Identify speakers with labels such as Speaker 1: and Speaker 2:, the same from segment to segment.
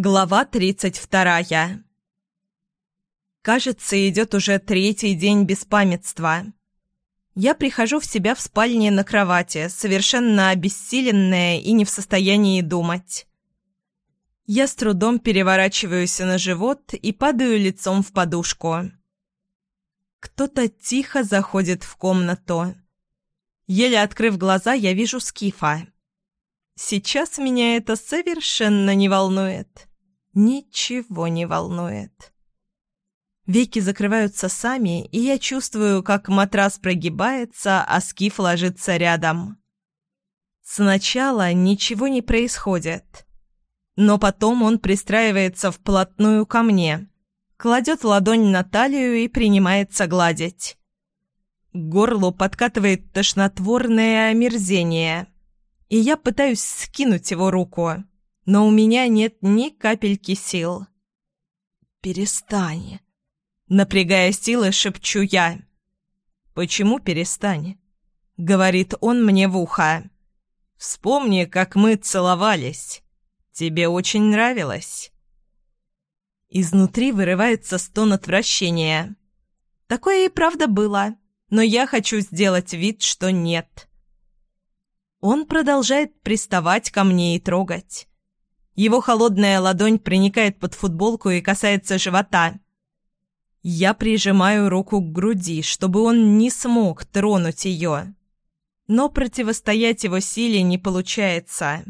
Speaker 1: Глава тридцать вторая. Кажется, идет уже третий день беспамятства. Я прихожу в себя в спальне на кровати, совершенно обессиленная и не в состоянии думать. Я с трудом переворачиваюсь на живот и падаю лицом в подушку. Кто-то тихо заходит в комнату. Еле открыв глаза, я вижу Скифа. Сейчас меня это совершенно не волнует ничего не волнует. Веки закрываются сами, и я чувствую, как матрас прогибается, а скиф ложится рядом. Сначала ничего не происходит. Но потом он пристраивается вплотную ко мне, кладет ладонь на талию и принимается гладить. К горлу подкатывает тошнотворное омерзение, и я пытаюсь скинуть его руку но у меня нет ни капельки сил. «Перестань!» Напрягая силы, шепчу я. «Почему перестань?» Говорит он мне в ухо. «Вспомни, как мы целовались. Тебе очень нравилось». Изнутри вырывается стон отвращения. Такое и правда было, но я хочу сделать вид, что нет. Он продолжает приставать ко мне и трогать. Его холодная ладонь проникает под футболку и касается живота. Я прижимаю руку к груди, чтобы он не смог тронуть ее. Но противостоять его силе не получается.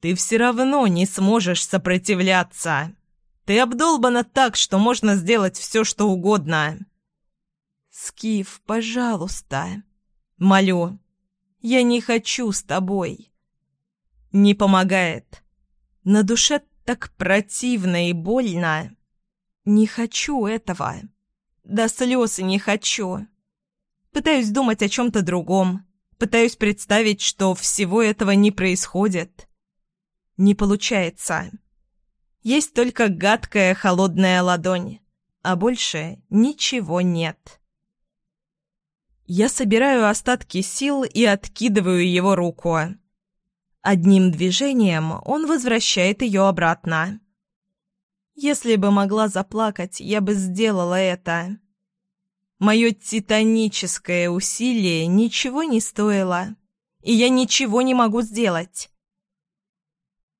Speaker 1: «Ты все равно не сможешь сопротивляться. Ты обдолбана так, что можно сделать все, что угодно». «Скиф, пожалуйста». «Молю. Я не хочу с тобой». Не помогает. На душе так противно и больно. Не хочу этого. До слез не хочу. Пытаюсь думать о чем-то другом. Пытаюсь представить, что всего этого не происходит. Не получается. Есть только гадкая холодная ладонь, а больше ничего нет. Я собираю остатки сил и откидываю его руку. Одним движением он возвращает ее обратно. Если бы могла заплакать, я бы сделала это. Мое титаническое усилие ничего не стоило, и я ничего не могу сделать.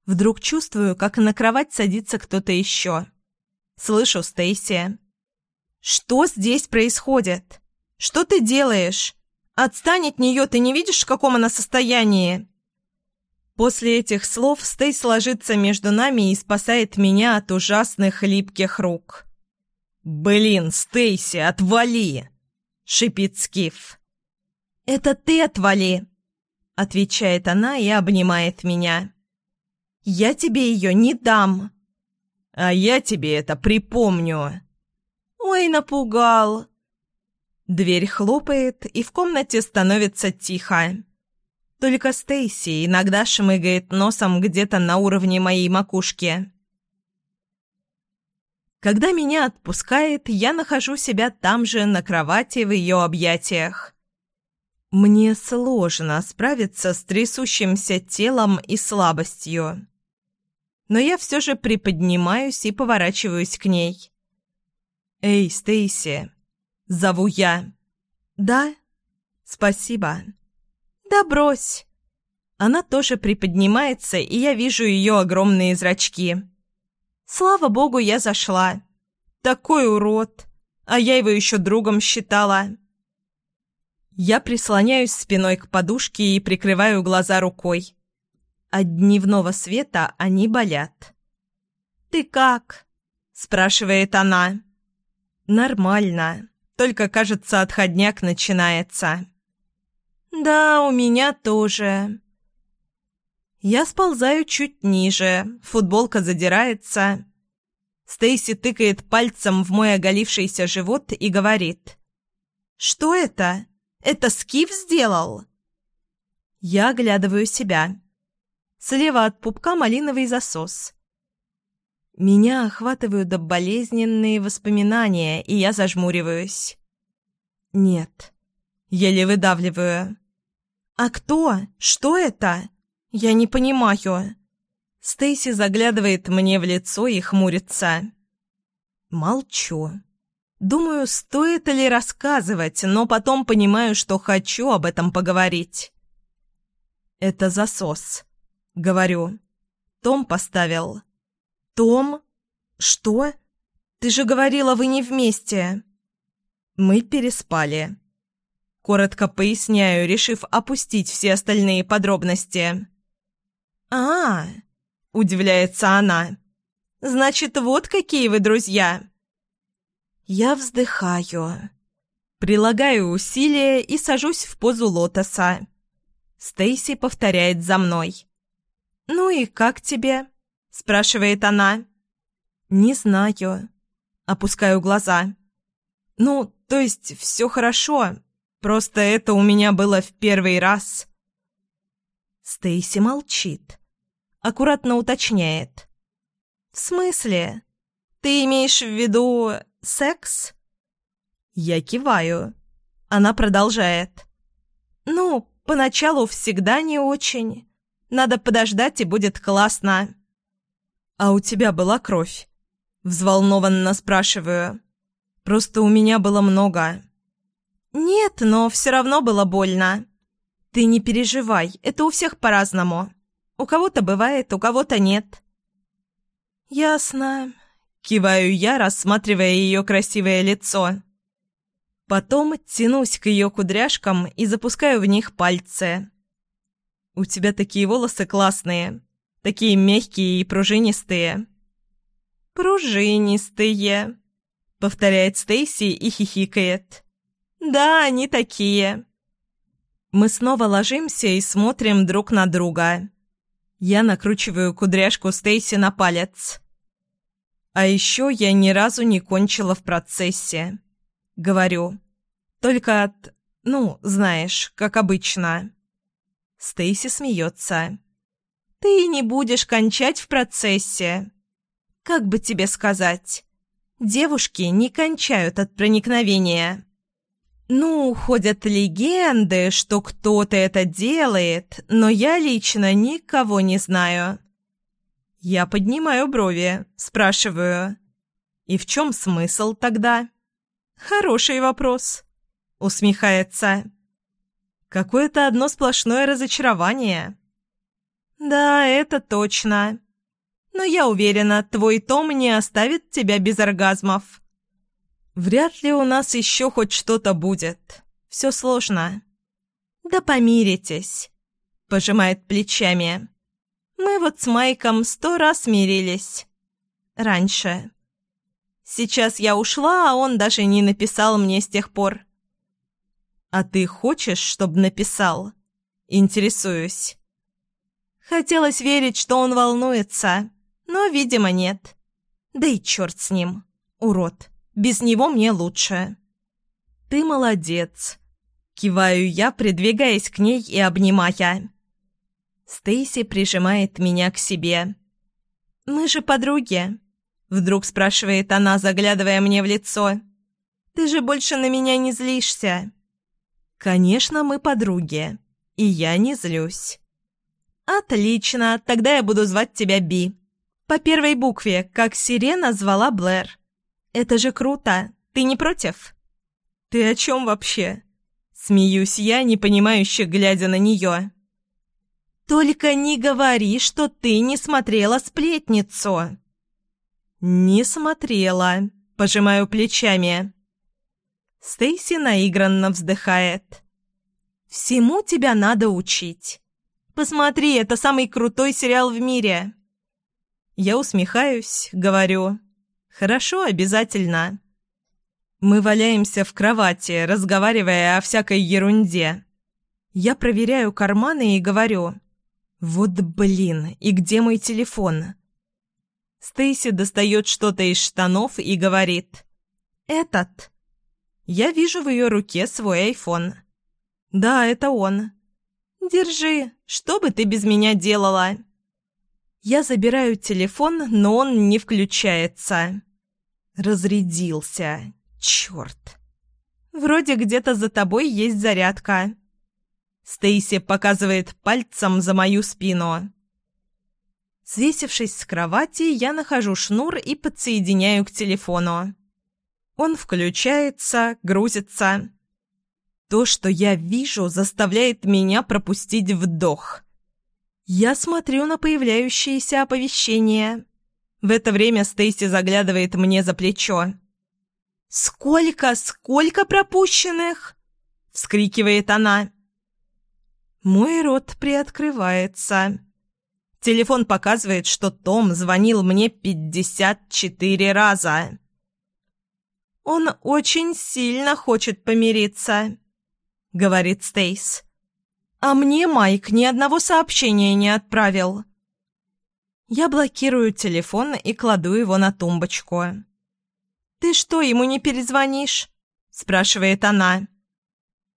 Speaker 1: Вдруг чувствую, как на кровать садится кто-то еще. Слышу Стейси. «Что здесь происходит? Что ты делаешь? Отстань от нее, ты не видишь, в каком она состоянии?» После этих слов Стейс ложится между нами и спасает меня от ужасных липких рук. «Блин, Стейси, отвали!» — шипит Скиф. «Это ты отвали!» — отвечает она и обнимает меня. «Я тебе ее не дам!» «А я тебе это припомню!» «Ой, напугал!» Дверь хлопает, и в комнате становится тихо. Только Стейси иногда шмыгает носом где-то на уровне моей макушки. Когда меня отпускает, я нахожу себя там же, на кровати, в ее объятиях. Мне сложно справиться с трясущимся телом и слабостью. Но я все же приподнимаюсь и поворачиваюсь к ней. «Эй, Стейси!» «Зову я». «Да?» «Спасибо». «Да брось!» Она тоже приподнимается, и я вижу ее огромные зрачки. «Слава богу, я зашла. Такой урод! А я его еще другом считала». Я прислоняюсь спиной к подушке и прикрываю глаза рукой. От дневного света они болят. «Ты как?» – спрашивает она. «Нормально. Только, кажется, отходняк начинается». «Да, у меня тоже». Я сползаю чуть ниже, футболка задирается. Стейси тыкает пальцем в мой оголившийся живот и говорит. «Что это? Это Скиф сделал?» Я оглядываю себя. Слева от пупка малиновый засос. Меня охватывают болезненные воспоминания, и я зажмуриваюсь. «Нет». Еле выдавливаю. «А кто? Что это? Я не понимаю». Стейси заглядывает мне в лицо и хмурится. Молчу. Думаю, стоит ли рассказывать, но потом понимаю, что хочу об этом поговорить. «Это засос», — говорю. «Том поставил». «Том? Что? Ты же говорила, вы не вместе». «Мы переспали». Коротко поясняю, решив опустить все остальные подробности. «А, -а, -а удивляется она. «Значит, вот какие вы друзья!» Я вздыхаю. Прилагаю усилия и сажусь в позу лотоса. Стейси повторяет за мной. «Ну и как тебе?» – спрашивает она. «Не знаю». Опускаю глаза. «Ну, то есть все хорошо, просто это у меня было в первый раз». Стейси молчит. Аккуратно уточняет. «В смысле? Ты имеешь в виду секс?» Я киваю. Она продолжает. «Ну, поначалу всегда не очень. Надо подождать, и будет классно». «А у тебя была кровь?» Взволнованно спрашиваю. «Просто у меня было много». «Нет, но все равно было больно». «Ты не переживай, это у всех по-разному. У кого-то бывает, у кого-то нет». «Ясно», Киваю я, рассматривая ее красивое лицо. Потом тянусь к ее кудряшкам и запускаю в них пальцы. «У тебя такие волосы классные, такие мягкие и пружинистые». «Пружинистые», — повторяет Стейси и хихикает. «Да, они такие». Мы снова ложимся и смотрим друг на друга. Я накручиваю кудряшку Стейси на палец. А еще я ни разу не кончила в процессе. Говорю. Только от... Ну, знаешь, как обычно. Стейси смеется. «Ты не будешь кончать в процессе. Как бы тебе сказать? Девушки не кончают от проникновения». «Ну, ходят легенды, что кто-то это делает, но я лично никого не знаю. Я поднимаю брови, спрашиваю. «И в чем смысл тогда?» «Хороший вопрос», — усмехается. «Какое-то одно сплошное разочарование». «Да, это точно. Но я уверена, твой Том не оставит тебя без оргазмов». «Вряд ли у нас еще хоть что-то будет. Все сложно». «Да помиритесь», — пожимает плечами. Мы вот с Майком сто раз мирились. Раньше. Сейчас я ушла, а он даже не написал мне с тех пор. «А ты хочешь, чтобы написал?» Интересуюсь. Хотелось верить, что он волнуется, но, видимо, нет. Да и черт с ним. Урод. Без него мне лучше. «Ты молодец!» Киваю я, придвигаясь к ней и обнимая. Стейси прижимает меня к себе. «Мы же подруги», — вдруг спрашивает она, заглядывая мне в лицо. «Ты же больше на меня не злишься?» «Конечно, мы подруги, и я не злюсь». «Отлично, тогда я буду звать тебя Би. По первой букве, как Сирена звала Блэр. Это же круто, ты не против?» «Ты о чем вообще?» Смеюсь я, непонимающе глядя на нее. «Только не говори, что ты не смотрела сплетницу!» «Не смотрела», — пожимаю плечами. Стейси наигранно вздыхает. «Всему тебя надо учить. Посмотри, это самый крутой сериал в мире!» Я усмехаюсь, говорю. «Хорошо, обязательно». Мы валяемся в кровати, разговаривая о всякой ерунде. Я проверяю карманы и говорю. «Вот блин, и где мой телефон?» Стейси достает что-то из штанов и говорит. «Этот». Я вижу в ее руке свой айфон. «Да, это он». «Держи, что бы ты без меня делала?» Я забираю телефон, но он не включается. Разрядился. Черт. Вроде где-то за тобой есть зарядка. Стейси показывает пальцем за мою спину. Свесившись с кровати, я нахожу шнур и подсоединяю к телефону. Он включается, грузится. То, что я вижу, заставляет меня пропустить вдох. Я смотрю на появляющиеся оповещения. В это время Стейси заглядывает мне за плечо. «Сколько, сколько пропущенных?» — вскрикивает она. Мой рот приоткрывается. Телефон показывает, что Том звонил мне 54 раза. «Он очень сильно хочет помириться», — говорит Стейс. «А мне Майк ни одного сообщения не отправил». Я блокирую телефон и кладу его на тумбочку. «Ты что, ему не перезвонишь?» – спрашивает она.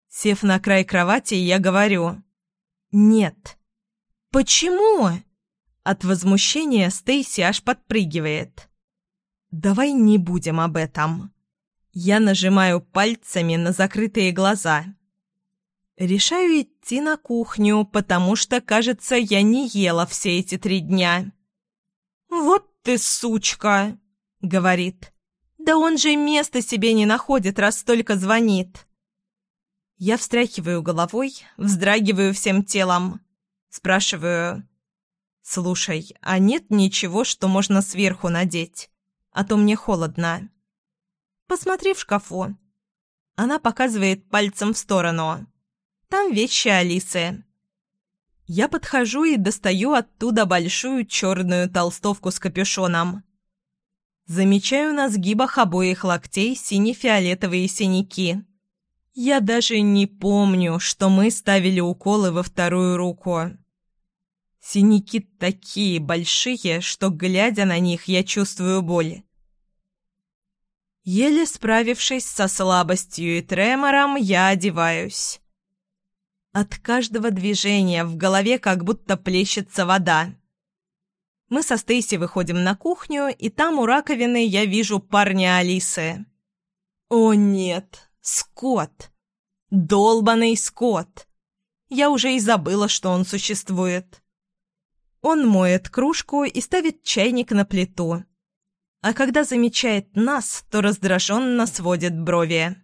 Speaker 1: Сев на край кровати, я говорю. «Нет». «Почему?» От возмущения Стейси аж подпрыгивает. «Давай не будем об этом». Я нажимаю пальцами на закрытые глаза. Решаю идти на кухню, потому что, кажется, я не ела все эти три дня. «Вот ты сучка!» — говорит. «Да он же места себе не находит, раз столько звонит!» Я встряхиваю головой, вздрагиваю всем телом. Спрашиваю. «Слушай, а нет ничего, что можно сверху надеть? А то мне холодно». «Посмотри в шкафу». Она показывает пальцем в сторону. «Там вещи Алисы». Я подхожу и достаю оттуда большую черную толстовку с капюшоном. Замечаю на сгибах обоих локтей сине-фиолетовые синяки. Я даже не помню, что мы ставили уколы во вторую руку. Синяки такие большие, что, глядя на них, я чувствую боль. Еле справившись со слабостью и тремором, я одеваюсь. От каждого движения в голове как будто плещется вода. Мы со Стейси выходим на кухню, и там у раковины я вижу парня Алисы. О нет, Скотт! Долбаный Скотт! Я уже и забыла, что он существует. Он моет кружку и ставит чайник на плиту. А когда замечает нас, то раздраженно сводит брови.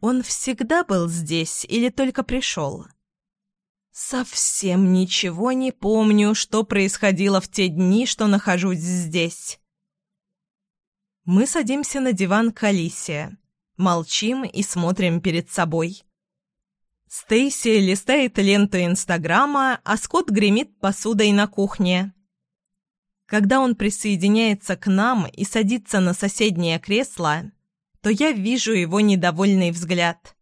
Speaker 1: Он всегда был здесь или только пришел? Совсем ничего не помню, что происходило в те дни, что нахожусь здесь. Мы садимся на диван к Алисе, молчим и смотрим перед собой. Стейси листает ленту Инстаграма, а Скотт гремит посудой на кухне. Когда он присоединяется к нам и садится на соседнее кресло, то я вижу его недовольный взгляд.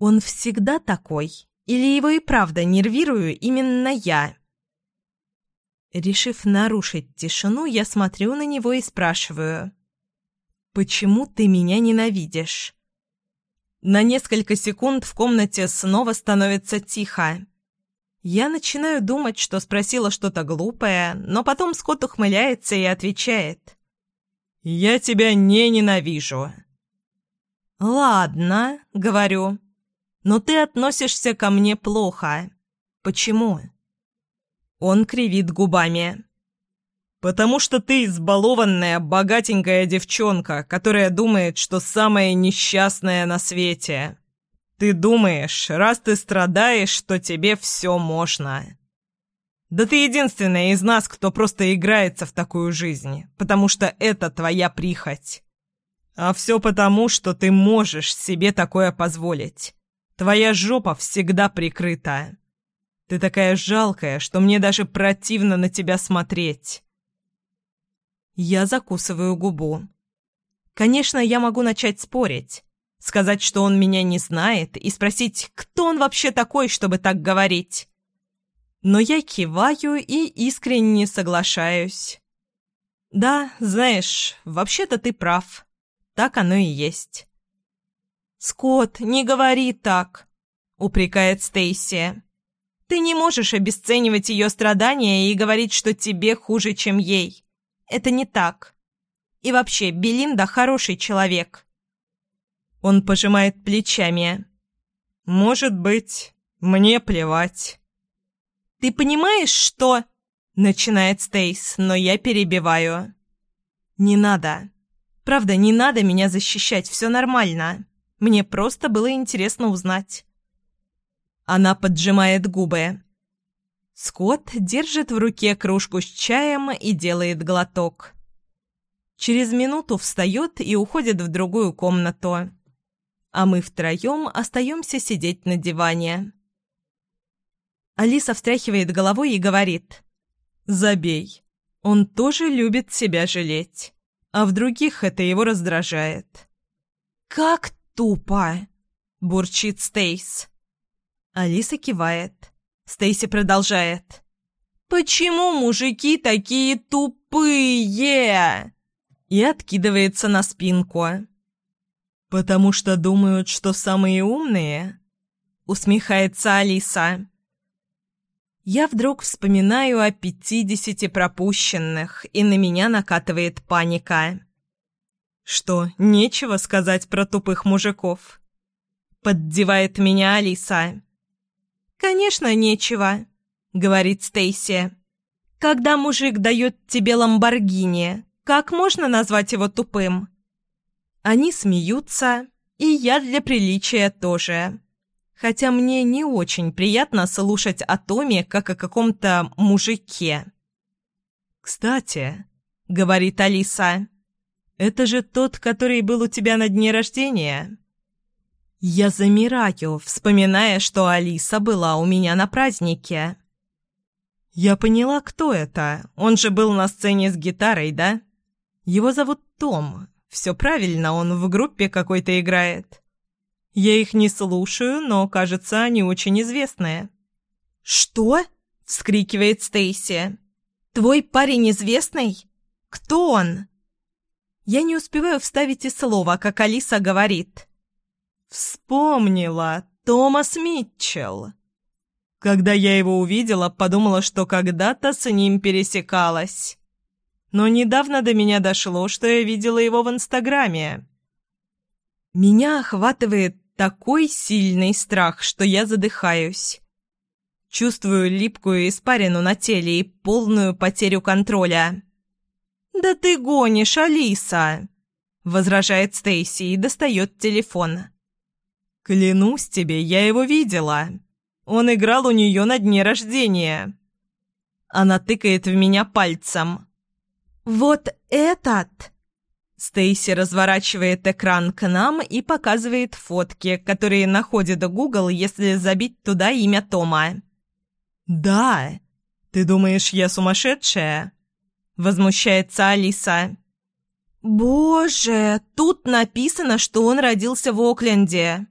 Speaker 1: Он всегда такой? Или его и правда нервирую именно я? Решив нарушить тишину, я смотрю на него и спрашиваю. «Почему ты меня ненавидишь?» На несколько секунд в комнате снова становится тихо. Я начинаю думать, что спросила что-то глупое, но потом Скотт ухмыляется и отвечает. «Я тебя не ненавижу». «Ладно», — говорю, — «но ты относишься ко мне плохо. Почему?» Он кривит губами. «Потому что ты избалованная, богатенькая девчонка, которая думает, что самая несчастная на свете. Ты думаешь, раз ты страдаешь, что тебе все можно». Да ты единственная из нас, кто просто играется в такую жизнь, потому что это твоя прихоть. А все потому, что ты можешь себе такое позволить. Твоя жопа всегда прикрыта. Ты такая жалкая, что мне даже противно на тебя смотреть. Я закусываю губу. Конечно, я могу начать спорить. Сказать, что он меня не знает, и спросить, кто он вообще такой, чтобы так говорить. Но я киваю и искренне соглашаюсь. «Да, знаешь, вообще-то ты прав. Так оно и есть». «Скотт, не говори так», — упрекает Стейси. «Ты не можешь обесценивать ее страдания и говорить, что тебе хуже, чем ей. Это не так. И вообще, Белинда хороший человек». Он пожимает плечами. «Может быть, мне плевать». Ты понимаешь, что...» Начинает Стейс, но я перебиваю. «Не надо. Правда, не надо меня защищать, все нормально. Мне просто было интересно узнать». Она поджимает губы. Скотт держит в руке кружку с чаем и делает глоток. Через минуту встает и уходит в другую комнату. А мы втроем остаемся сидеть на диване. Алиса встряхивает головой и говорит. «Забей. Он тоже любит себя жалеть. А в других это его раздражает». «Как тупо!» – бурчит Стейс. Алиса кивает. Стейси продолжает. «Почему мужики такие тупые?» И откидывается на спинку. «Потому что думают, что самые умные?» Усмехается Алиса. Я вдруг вспоминаю о пятидесяти пропущенных, и на меня накатывает паника. «Что, нечего сказать про тупых мужиков?» Поддевает меня Алиса. «Конечно, нечего», — говорит Стейси. «Когда мужик дает тебе ламборгини, как можно назвать его тупым?» Они смеются, и я для приличия тоже. Хотя мне не очень приятно слушать о Томе, как о каком-то мужике. «Кстати», — говорит Алиса, — «это же тот, который был у тебя на дне рождения?» Я замираю, вспоминая, что Алиса была у меня на празднике. Я поняла, кто это. Он же был на сцене с гитарой, да? Его зовут Том. Все правильно, он в группе какой-то играет. Я их не слушаю, но, кажется, они очень известные. «Что?» — вскрикивает Стейси. «Твой парень известный? Кто он?» Я не успеваю вставить и слова, как Алиса говорит. Вспомнила. Томас Митчелл. Когда я его увидела, подумала, что когда-то с ним пересекалась. Но недавно до меня дошло, что я видела его в Инстаграме. Меня охватывает такой сильный страх, что я задыхаюсь. Чувствую липкую испарину на теле и полную потерю контроля. «Да ты гонишь, Алиса!» — возражает Стейси и достает телефон. «Клянусь тебе, я его видела. Он играл у нее на дне рождения». Она тыкает в меня пальцем. «Вот этот!» Стейси разворачивает экран к нам и показывает фотки, которые находит Google, если забить туда имя Тома. «Да! Ты думаешь, я сумасшедшая?» Возмущается Алиса. «Боже, тут написано, что он родился в Окленде!»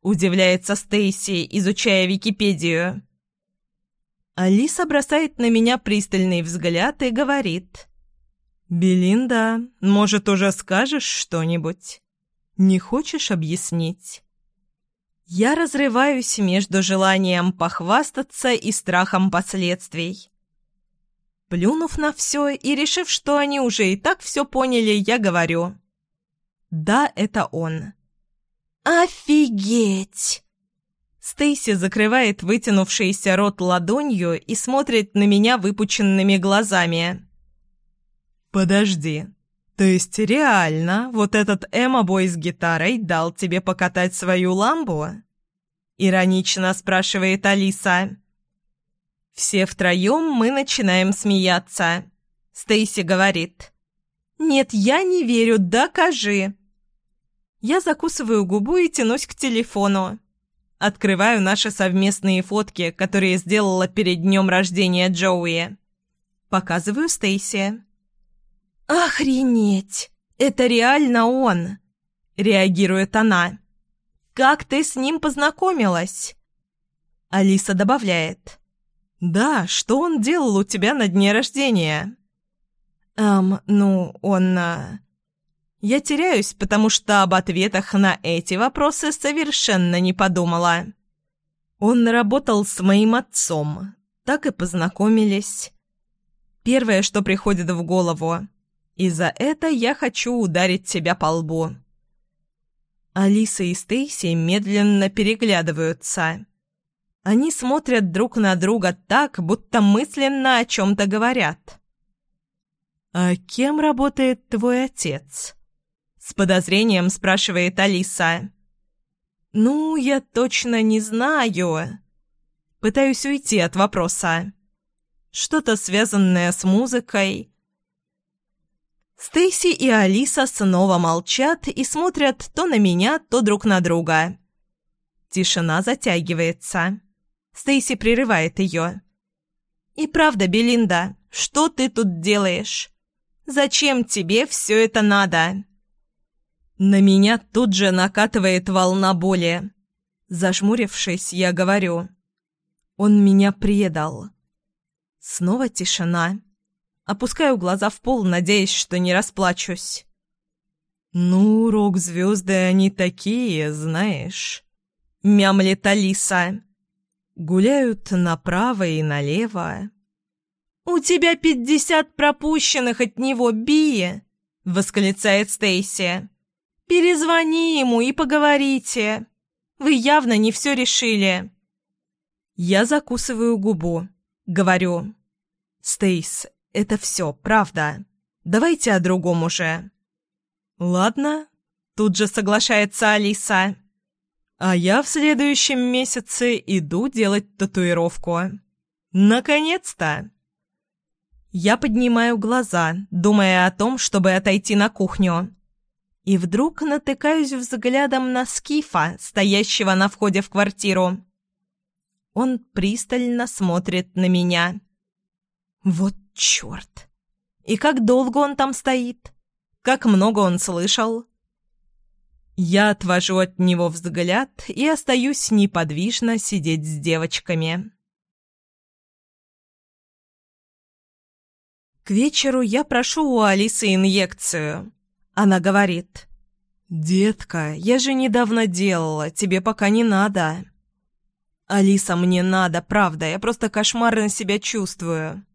Speaker 1: Удивляется Стейси, изучая Википедию. Алиса бросает на меня пристальный взгляд и говорит. «Белинда, может, уже скажешь что-нибудь? Не хочешь объяснить?» Я разрываюсь между желанием похвастаться и страхом последствий. Плюнув на все и решив, что они уже и так все поняли, я говорю. «Да, это он». «Офигеть!» Стейси закрывает вытянувшийся рот ладонью и смотрит на меня выпученными глазами. «Подожди. То есть реально вот этот эмо-бой с гитарой дал тебе покатать свою ламбу?» Иронично спрашивает Алиса. Все втроем мы начинаем смеяться. Стейси говорит. «Нет, я не верю, докажи!» Я закусываю губу и тянусь к телефону. Открываю наши совместные фотки, которые сделала перед днем рождения Джоуи. Показываю Стейси. «Охренеть! Это реально он!» – реагирует она. «Как ты с ним познакомилась?» Алиса добавляет. «Да, что он делал у тебя на дне рождения?» «Эм, ну, он...» а, я теряюсь, потому что об ответах на эти вопросы совершенно не подумала. Он работал с моим отцом. Так и познакомились. Первое, что приходит в голову. И за это я хочу ударить себя по лбу. Алиса и Стейси медленно переглядываются. Они смотрят друг на друга так, будто мысленно о чем-то говорят. «А кем работает твой отец?» С подозрением спрашивает Алиса. «Ну, я точно не знаю». Пытаюсь уйти от вопроса. Что-то связанное с музыкой. Стейси и Алиса снова молчат и смотрят то на меня, то друг на друга. Тишина затягивается. Стейси прерывает ее. «И правда, Белинда, что ты тут делаешь? Зачем тебе все это надо?» На меня тут же накатывает волна боли. Зажмурившись, я говорю. Он меня предал. Снова тишина. Опускаю глаза в пол, надеясь, что не расплачусь. «Ну, рок-звезды они такие, знаешь», — мямлет Алиса. Гуляют направо и налево. «У тебя пятьдесят пропущенных от него, Би!» — восклицает Стейси. «Перезвони ему и поговорите. Вы явно не все решили». Я закусываю губу. Говорю. «Стейс, это все, правда. Давайте о другом уже». «Ладно», — тут же соглашается Алиса. А я в следующем месяце иду делать татуировку. Наконец-то! Я поднимаю глаза, думая о том, чтобы отойти на кухню. И вдруг натыкаюсь взглядом на Скифа, стоящего на входе в квартиру. Он пристально смотрит на меня. Вот черт! И как долго он там стоит? Как много он слышал? Я отвожу от него взгляд и остаюсь неподвижно сидеть с девочками. К вечеру я прошу у Алисы инъекцию. Она говорит, «Детка, я же недавно делала, тебе пока не надо». «Алиса, мне надо, правда, я просто кошмарно себя чувствую».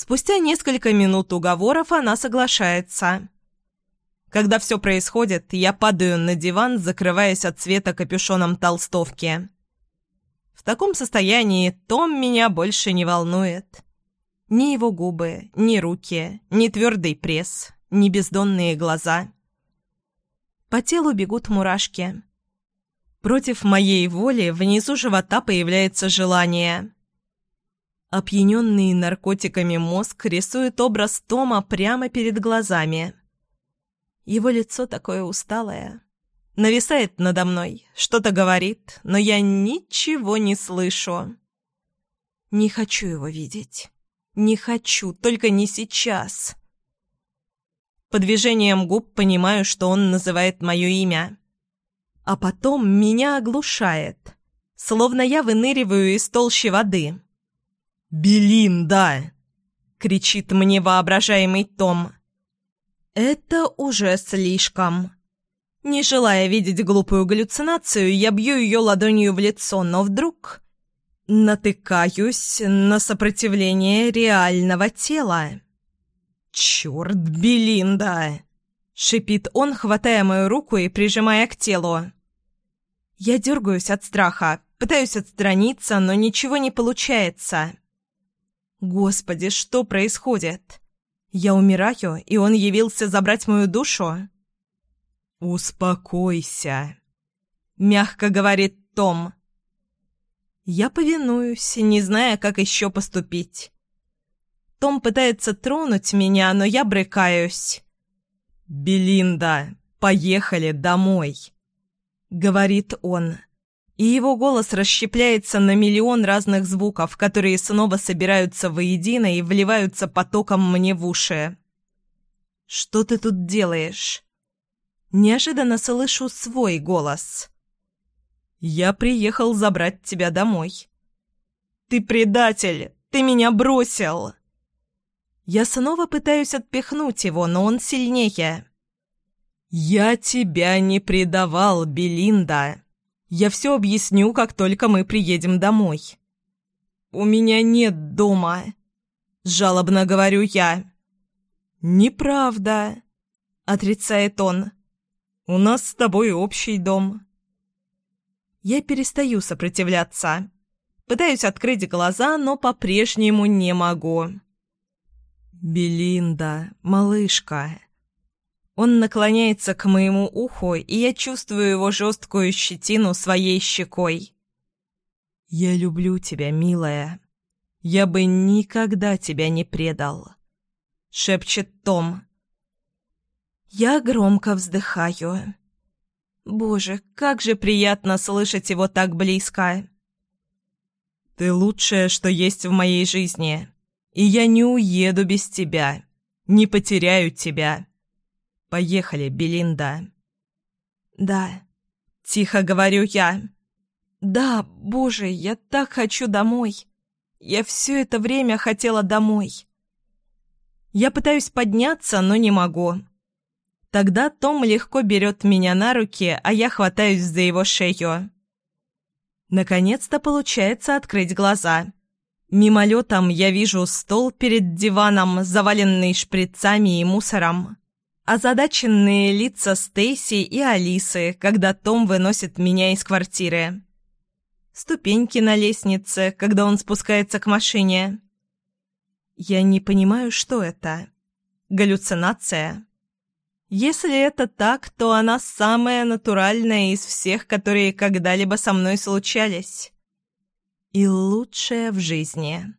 Speaker 1: Спустя несколько минут уговоров она соглашается. Когда все происходит, я падаю на диван, закрываясь от света капюшоном толстовки. В таком состоянии Том меня больше не волнует. Ни его губы, ни руки, ни твердый пресс, ни бездонные глаза. По телу бегут мурашки. Против моей воли внизу живота появляется желание. Опьяненный наркотиками мозг рисует образ Тома прямо перед глазами. Его лицо такое усталое. Нависает надо мной, что-то говорит, но я ничего не слышу. Не хочу его видеть. Не хочу, только не сейчас. По движениям губ понимаю, что он называет мое имя. А потом меня оглушает, словно я выныриваю из толщи воды. «Белинда!» — кричит мне воображаемый Том. Это уже слишком. Не желая видеть глупую галлюцинацию, я бью ее ладонью в лицо, но вдруг натыкаюсь на сопротивление реального тела. «Черт, Белинда!» — шипит он, хватая мою руку и прижимая к телу. Я дергаюсь от страха, пытаюсь отстраниться, но ничего не получается. Господи, что происходит? Я умираю, и он явился забрать мою душу? «Успокойся», — мягко говорит Том. Я повинуюсь, не зная, как еще поступить. Том пытается тронуть меня, но я брыкаюсь. «Белинда, поехали домой», — говорит он и его голос расщепляется на миллион разных звуков, которые снова собираются воедино и вливаются потоком мне в уши. «Что ты тут делаешь?» Неожиданно слышу свой голос. «Я приехал забрать тебя домой». «Ты предатель! Ты меня бросил!» Я снова пытаюсь отпихнуть его, но он сильнее. «Я тебя не предавал, Белинда!» Я все объясню, как только мы приедем домой». «У меня нет дома», — жалобно говорю я. «Неправда», — отрицает он. «У нас с тобой общий дом». Я перестаю сопротивляться. Пытаюсь открыть глаза, но по-прежнему не могу. «Белинда, малышка». Он наклоняется к моему уху, и я чувствую его жесткую щетину своей щекой. «Я люблю тебя, милая. Я бы никогда тебя не предал», — шепчет Том. Я громко вздыхаю. Боже, как же приятно слышать его так близко. «Ты лучшее, что есть в моей жизни», и я не уеду без тебя, не потеряю тебя. Поехали, Белинда. Да, тихо говорю я. Да, боже, я так хочу домой. Я все это время хотела домой. Я пытаюсь подняться, но не могу. Тогда Том легко берет меня на руки, а я хватаюсь за его шею. Наконец-то получается открыть глаза. Мимолетом я вижу стол перед диваном, заваленный шприцами и мусором. Озадаченные лица Стейси и Алисы, когда Том выносит меня из квартиры. Ступеньки на лестнице, когда он спускается к машине. Я не понимаю, что это. Галлюцинация? Если это так, то она самая натуральная из всех, которые когда-либо со мной случались и лучшее в жизни.